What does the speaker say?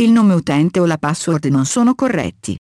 il nome utente o la password non sono corretti.